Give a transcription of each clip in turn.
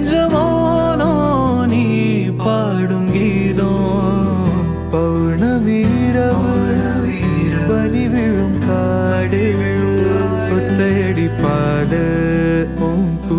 நெஞ்சமோனோ நீ பாடும் கீதம். பௌர்ணமீரவு பலி விழும் காடு ஒத்தையடி பாத ஓம் கூ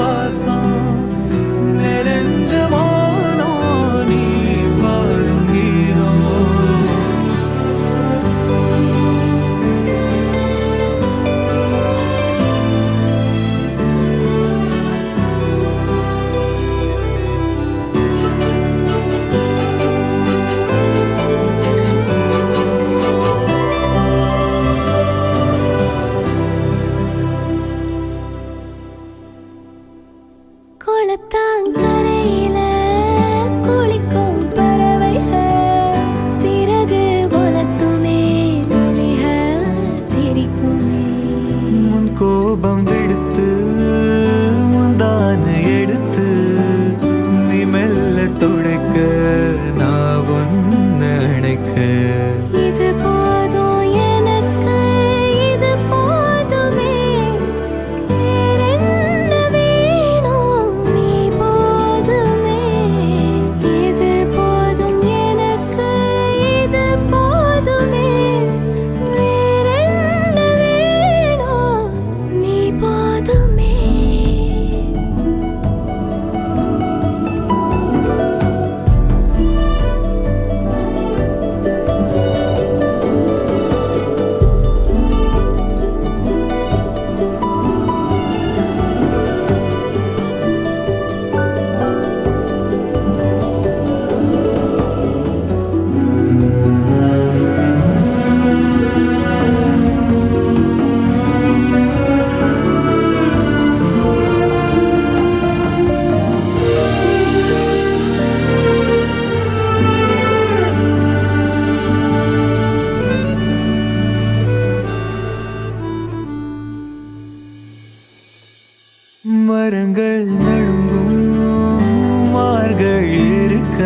was on. வீடு நடுங்கும் மார்கள் இருக்க